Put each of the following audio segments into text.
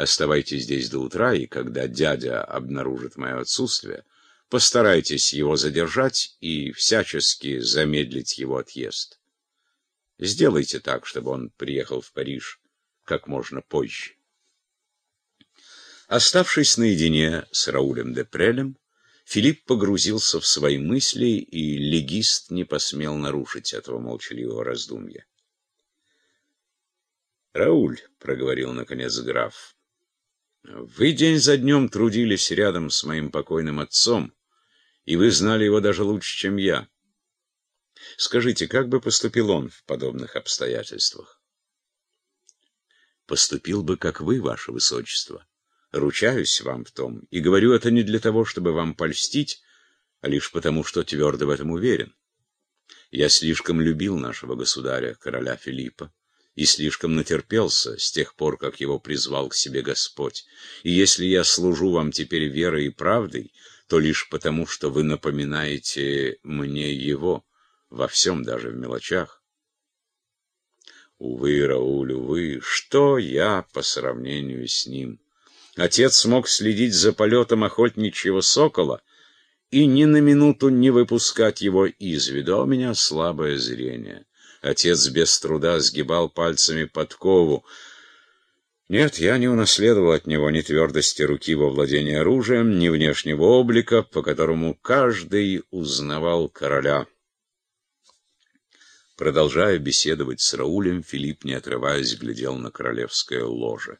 Оставайтесь здесь до утра, и когда дядя обнаружит мое отсутствие, постарайтесь его задержать и всячески замедлить его отъезд. Сделайте так, чтобы он приехал в Париж как можно позже. Оставшись наедине с Раулем де Прелем, Филипп погрузился в свои мысли, и легист не посмел нарушить этого молчаливого раздумья. «Рауль», — проговорил наконец граф, — «вы день за днем трудились рядом с моим покойным отцом, и вы знали его даже лучше, чем я. Скажите, как бы поступил он в подобных обстоятельствах?» «Поступил бы, как вы, ваше высочество». Ручаюсь вам в том, и говорю это не для того, чтобы вам польстить, а лишь потому, что твердо в этом уверен. Я слишком любил нашего государя, короля Филиппа, и слишком натерпелся с тех пор, как его призвал к себе Господь. И если я служу вам теперь верой и правдой, то лишь потому, что вы напоминаете мне его, во всем, даже в мелочах. Увы, Рауль, увы, что я по сравнению с ним? Отец смог следить за полетом охотничьего сокола и ни на минуту не выпускать его из виду, а у меня слабое зрение. Отец без труда сгибал пальцами подкову. Нет, я не унаследовал от него ни твердости руки во владении оружием, ни внешнего облика, по которому каждый узнавал короля. Продолжая беседовать с Раулем, Филипп, не отрываясь, глядел на королевское ложе.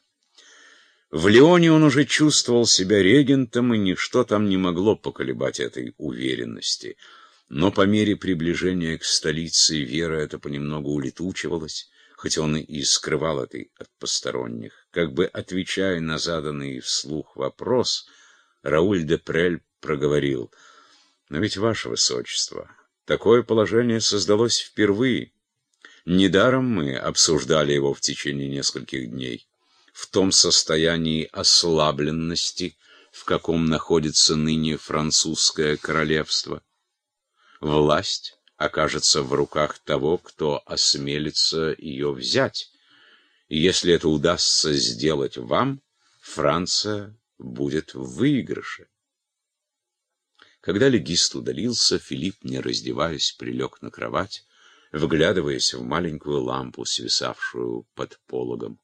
В Лионе он уже чувствовал себя регентом, и ничто там не могло поколебать этой уверенности. Но по мере приближения к столице вера эта понемногу улетучивалась, хоть он и скрывал это от посторонних. Как бы отвечая на заданный вслух вопрос, Рауль де Прель проговорил, «Но ведь, ваше высочество, такое положение создалось впервые. Недаром мы обсуждали его в течение нескольких дней» в том состоянии ослабленности, в каком находится ныне французское королевство. Власть окажется в руках того, кто осмелится ее взять. И если это удастся сделать вам, Франция будет в выигрыше. Когда легист удалился, Филипп, не раздеваясь, прилег на кровать, вглядываясь в маленькую лампу, свисавшую под пологом.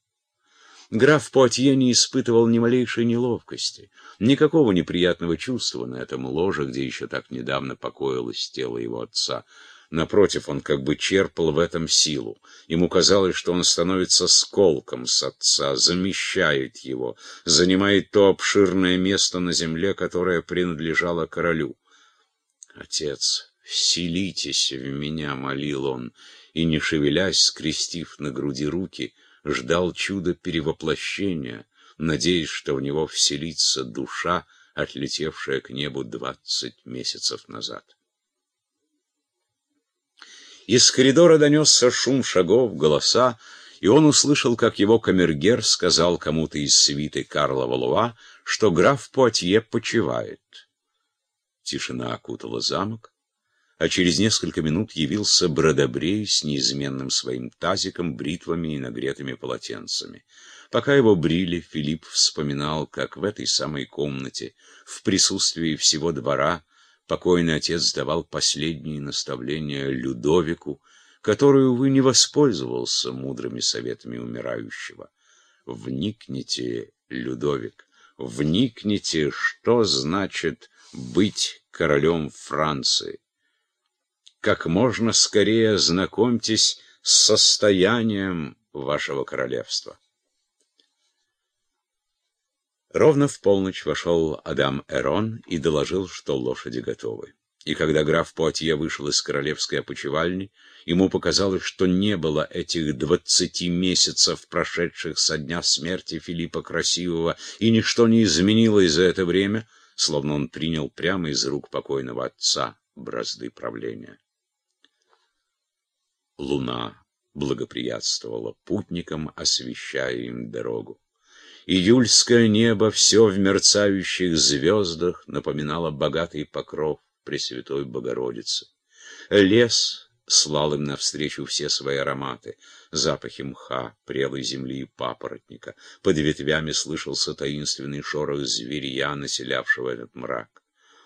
Граф Пуатье не испытывал ни малейшей неловкости, никакого неприятного чувства на этом ложе, где еще так недавно покоилось тело его отца. Напротив, он как бы черпал в этом силу. Ему казалось, что он становится сколком с отца, замещает его, занимает то обширное место на земле, которое принадлежало королю. «Отец, вселитесь в меня», — молил он, и, не шевелясь, скрестив на груди руки, — ждал чуда перевоплощения, надеясь, что в него вселится душа, отлетевшая к небу двадцать месяцев назад. Из коридора донесся шум шагов, голоса, и он услышал, как его камергер сказал кому-то из свиты Карла Валуа, что граф Пуатье почивает. Тишина окутала замок а через несколько минут явился Бродобрей с неизменным своим тазиком, бритвами и нагретыми полотенцами. Пока его брили, Филипп вспоминал, как в этой самой комнате, в присутствии всего двора, покойный отец давал последние наставления Людовику, который, увы, не воспользовался мудрыми советами умирающего. «Вникните, Людовик, вникните, что значит быть королем Франции» как можно скорее ознакомьтесь с состоянием вашего королевства. Ровно в полночь вошел Адам Эрон и доложил, что лошади готовы. И когда граф Пуатье вышел из королевской опочивальни, ему показалось, что не было этих двадцати месяцев, прошедших со дня смерти Филиппа Красивого, и ничто не изменилось за это время, словно он принял прямо из рук покойного отца бразды правления. Луна благоприятствовала путникам, освещая им дорогу. Июльское небо все в мерцающих звездах напоминало богатый покров Пресвятой Богородицы. Лес слал им навстречу все свои ароматы, запахи мха, прелой земли и папоротника. Под ветвями слышался таинственный шорох зверья, населявшего этот мрак.